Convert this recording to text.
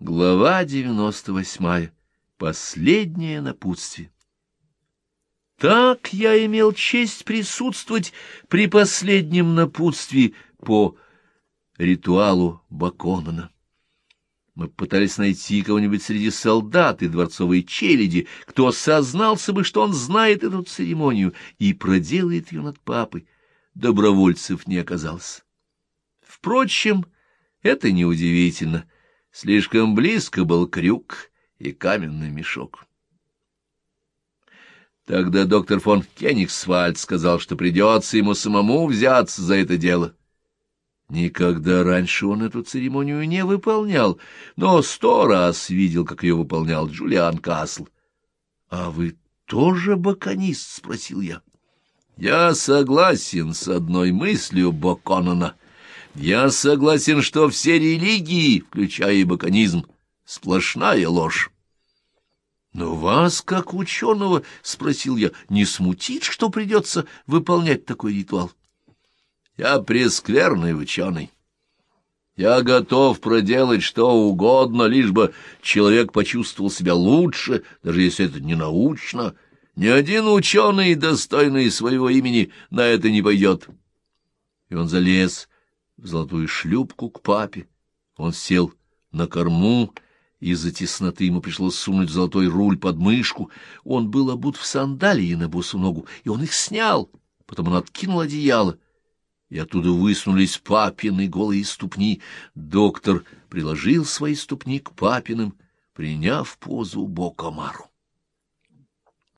Глава девяносто восьмая. Последнее напутствие. Так я имел честь присутствовать при последнем напутствии по ритуалу Баконана. Мы пытались найти кого-нибудь среди солдат и дворцовой челяди, кто осознался бы, что он знает эту церемонию и проделает ее над папой. Добровольцев не оказалось. Впрочем, это неудивительно — Слишком близко был крюк и каменный мешок. Тогда доктор фон Кенигсвальд сказал, что придется ему самому взяться за это дело. Никогда раньше он эту церемонию не выполнял, но сто раз видел, как ее выполнял Джулиан Касл. — А вы тоже баконист? — спросил я. — Я согласен с одной мыслью Боконона — я согласен, что все религии, включая и баконизм, сплошная ложь. Но вас, как ученого, — спросил я, — не смутит, что придется выполнять такой ритуал? Я прескверный ученый. Я готов проделать что угодно, лишь бы человек почувствовал себя лучше, даже если это не научно. Ни один ученый, достойный своего имени, на это не пойдет. И он залез в золотую шлюпку к папе. Он сел на корму, из-за тесноты ему пришлось сунуть золотой руль под мышку. Он был обут в сандалии на босу ногу, и он их снял. Потом он откинул одеяло, и оттуда высунулись папины голые ступни. Доктор приложил свои ступни к папиным, приняв позу Бокомару.